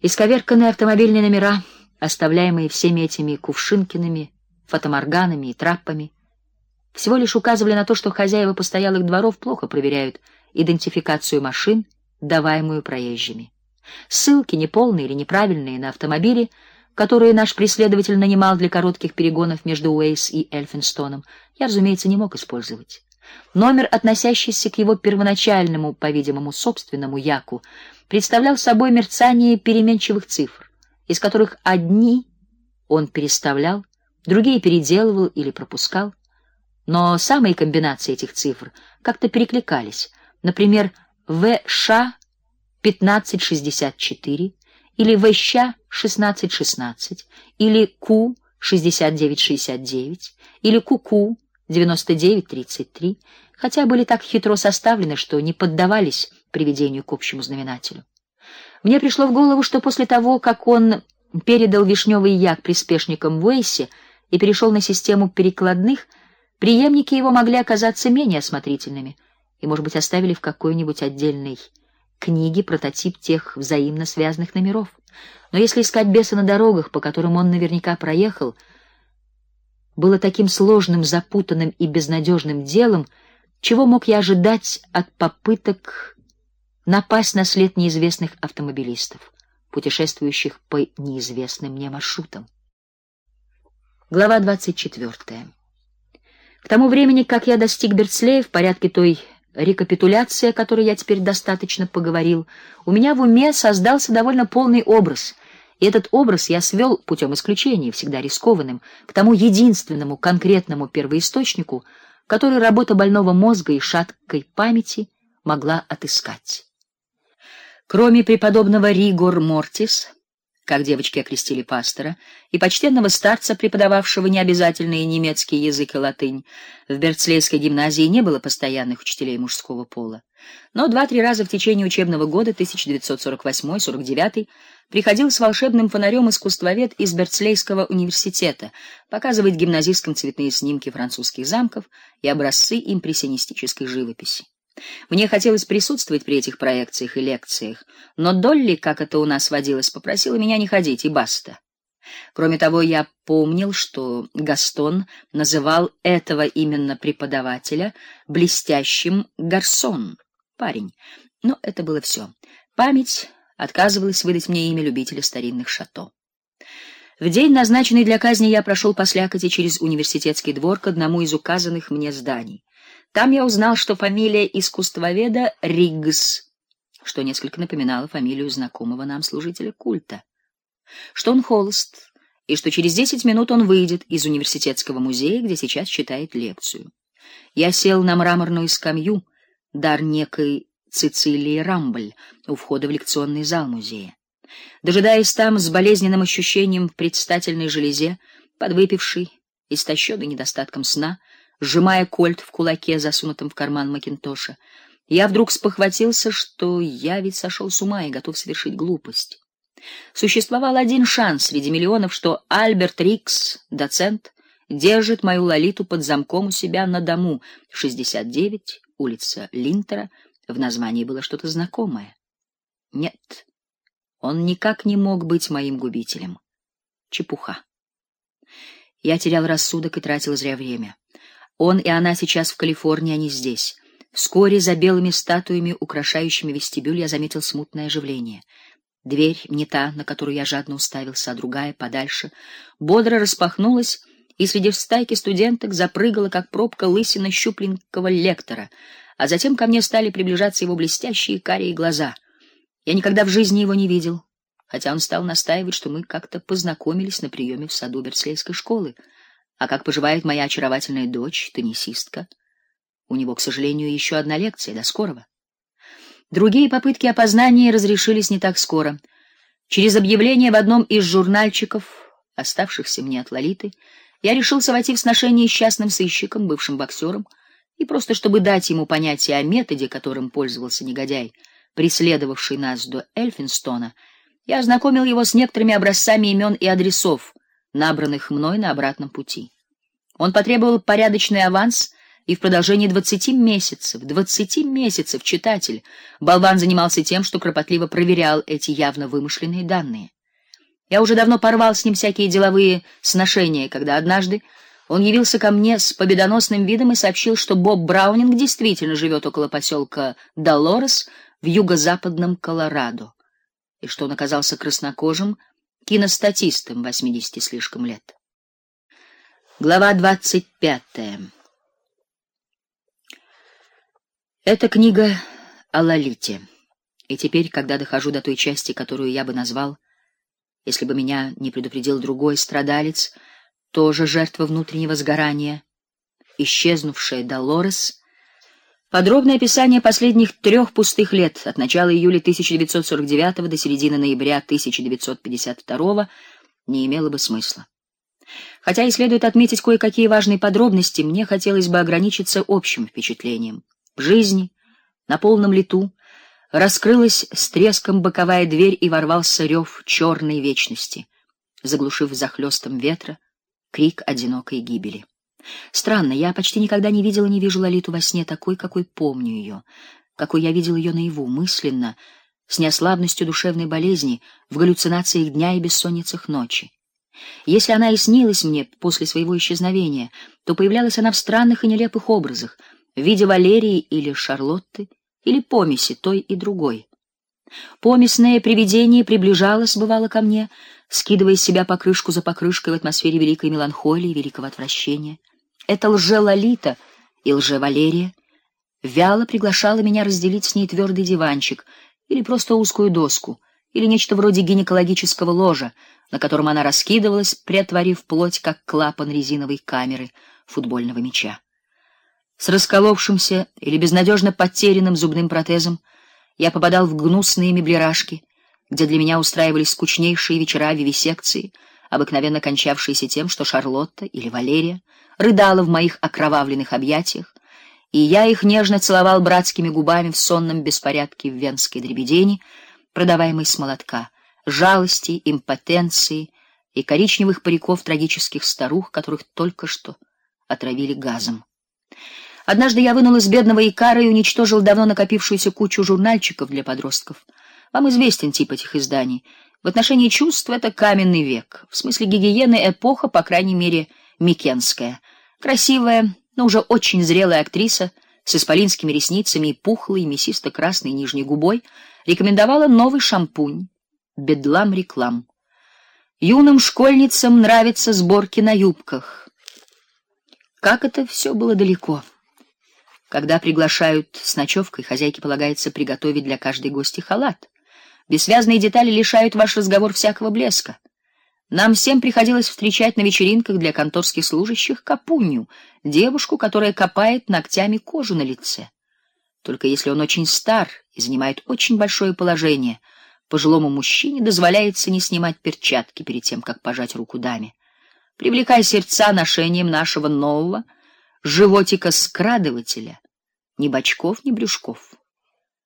Исковерканные автомобильные номера, оставляемые всеми этими кувшинкиными, фотоморганами и траппами, всего лишь указывали на то, что хозяева постоялых дворов плохо проверяют идентификацию машин, даваемую проезжими. Ссылки неполные или неправильные на автомобили, которые наш преследователь нанимал для коротких перегонов между Уэйс и Эльфинстоном, я, разумеется, не мог использовать. Номер, относящийся к его первоначальному, по-видимому, собственному яку, представлял собой мерцание переменчивых цифр, из которых одни он переставлял, другие переделывал или пропускал, но самые комбинации этих цифр как-то перекликались. Например, ВШ 1564 или ВЩ 1616 или Q 6969 или КУКУ 9933, хотя были так хитро составлены, что не поддавались приведению к общему знаменателю. Мне пришло в голову, что после того, как он передал вишневый як приспешникам в Уэйсе и перешел на систему перекладных, преемники его могли оказаться менее осмотрительными и, может быть, оставили в какой-нибудь отдельной книге прототип тех взаимно связанных номеров. Но если искать беса на дорогах, по которым он наверняка проехал, было таким сложным, запутанным и безнадежным делом, чего мог я ожидать от попыток напасть на след неизвестных автомобилистов, путешествующих по неизвестным мне маршрутам. Глава двадцать четвертая. К тому времени, как я достиг Берцлея в порядке той рекапитуляции, о которой я теперь достаточно поговорил, у меня в уме создался довольно полный образ, и этот образ я свел путем исключения, всегда рискованным, к тому единственному конкретному первоисточнику, который работа больного мозга и шаткой памяти могла отыскать. Кроме преподобного Ригор Мортис, как девочки окрестили пастора, и почтенного старца, преподававшего необязательный немецкий язык и латынь, в Берцлейской гимназии не было постоянных учителей мужского пола. Но два-три раза в течение учебного года 1948-49 приходил с волшебным фонарем искусствовед из Берцлейского университета показывать гимназисткам цветные снимки французских замков и образцы импрессионистической живописи. Мне хотелось присутствовать при этих проекциях и лекциях, но Долли, как это у нас водилось, попросила меня не ходить и баста. Кроме того, я помнил, что Гастон называл этого именно преподавателя блестящим гарсон, парень. Но это было все. Память отказывалась выдать мне имя любителя старинных шато. В день, назначенный для казни, я прошел по слякоти через университетский двор к одному из указанных мне зданий. Там я узнал, что фамилия искусствоведа Риггс, что несколько напоминало фамилию знакомого нам служителя культа. Что он холост, и что через десять минут он выйдет из университетского музея, где сейчас читает лекцию. Я сел на мраморную скамью, дар некой Цицилии Рамбль, у входа в лекционный зал музея. Дожидаясь там с болезненным ощущением в предстательной железе, подвыпивший, истощенный недостатком сна, сжимая кольт в кулаке, засунутом в карман макинтоша, я вдруг спохватился, что я ведь сошел с ума и готов совершить глупость. Существовал один шанс среди миллионов, что Альберт Рикс, доцент, держит мою Лолиту под замком у себя на дому, 69, улица Линтера, в названии было что-то знакомое. Нет. Он никак не мог быть моим губителем. Чепуха. Я терял рассудок и тратил зря время. Он и она сейчас в Калифорнии, а не здесь. Вскоре за белыми статуями, украшающими вестибюль, я заметил смутное оживление. Дверь, не та, на которую я жадно уставился, а другая подальше, бодро распахнулась, и среди стайки студенток запрыгала, как пробка, лысина щупленького лектора, а затем ко мне стали приближаться его блестящие карие глаза. Я никогда в жизни его не видел, хотя он стал настаивать, что мы как-то познакомились на приеме в саду Берслейской школы. А как поживает моя очаровательная дочь, теннисистка? У него, к сожалению, еще одна лекция, до скорого. Другие попытки опознания разрешились не так скоро. Через объявление в одном из журнальчиков, оставшихся мне от Лолиты, я решился войти в сношение с частным сыщиком, бывшим боксером, и просто чтобы дать ему понятие о методе, которым пользовался негодяй, преследовавший нас до Эльфинстона, я ознакомил его с некоторыми образцами имен и адресов, набранных мной на обратном пути. Он потребовал порядочный аванс И в продолжении двадцати месяцев, двадцати месяцев читатель болван занимался тем, что кропотливо проверял эти явно вымышленные данные. Я уже давно порвал с ним всякие деловые сношения, когда однажды он явился ко мне с победоносным видом и сообщил, что Боб Браунинг действительно живет около поселка Долорес в юго-западном Колорадо, и что он оказался краснокожим киностатистом 80 слишком лет. Глава двадцать пятая. Эта книга о Лолите. И теперь, когда дохожу до той части, которую я бы назвал, если бы меня не предупредил другой страдалец, тоже жертва внутреннего сгорания, исчезнувшая Долорес, подробное описание последних трех пустых лет от начала июля 1949 до середины ноября 1952 не имело бы смысла. Хотя и следует отметить кое-какие важные подробности, мне хотелось бы ограничиться общим впечатлением жизни, на полном лету, раскрылась с треском боковая дверь и ворвался рев черной вечности, заглушив захлестом ветра крик одинокой гибели. Странно, я почти никогда не видела, не вижу Лолиту во сне такой, какой помню ее, какой я видел ее наяву, мысленно, с неослабностью душевной болезни, в галлюцинациях дня и бессонницах ночи. Если она и снилась мне после своего исчезновения, то появлялась она в странных и нелепых образах, в виде Валерии или Шарлотты, или помеси той и другой. Помесное привидение приближалось, бывало ко мне, скидывая с себя покрышку за покрышкой в атмосфере великой меланхолии, великого отвращения. Это лже-Лолита и лже-Валерия вяло приглашала меня разделить с ней твердый диванчик или просто узкую доску, или нечто вроде гинекологического ложа, на котором она раскидывалась, приотворив плоть как клапан резиновой камеры футбольного мяча. С расколовшимся или безнадежно потерянным зубным протезом я попадал в гнусные меблирашки, где для меня устраивались скучнейшие вечера вивисекции, обыкновенно кончавшиеся тем, что Шарлотта или Валерия рыдала в моих окровавленных объятиях, и я их нежно целовал братскими губами в сонном беспорядке в венской дребедени, продаваемой с молотка, жалости, импотенции и коричневых париков трагических старух, которых только что отравили газом. Однажды я вынул из бедного Икара и уничтожил давно накопившуюся кучу журнальчиков для подростков. Вам известен тип этих изданий. В отношении чувств это каменный век. В смысле гигиены эпоха, по крайней мере, микенская. Красивая, но уже очень зрелая актриса с исполинскими ресницами и пухлой мясисто-красной нижней губой рекомендовала новый шампунь Бедлам реклам. Юным школьницам нравятся сборки на юбках. Как это все было далеко. Когда приглашают с ночевкой, хозяйке полагается приготовить для каждой гости халат. Бессвязные детали лишают ваш разговор всякого блеска. Нам всем приходилось встречать на вечеринках для конторских служащих капунью, девушку, которая копает ногтями кожу на лице. Только если он очень стар и занимает очень большое положение, пожилому мужчине дозволяется не снимать перчатки перед тем, как пожать руку даме. Привлекая сердца ношением нашего нового животика скрадывателя, ни бочков, ни брюшков.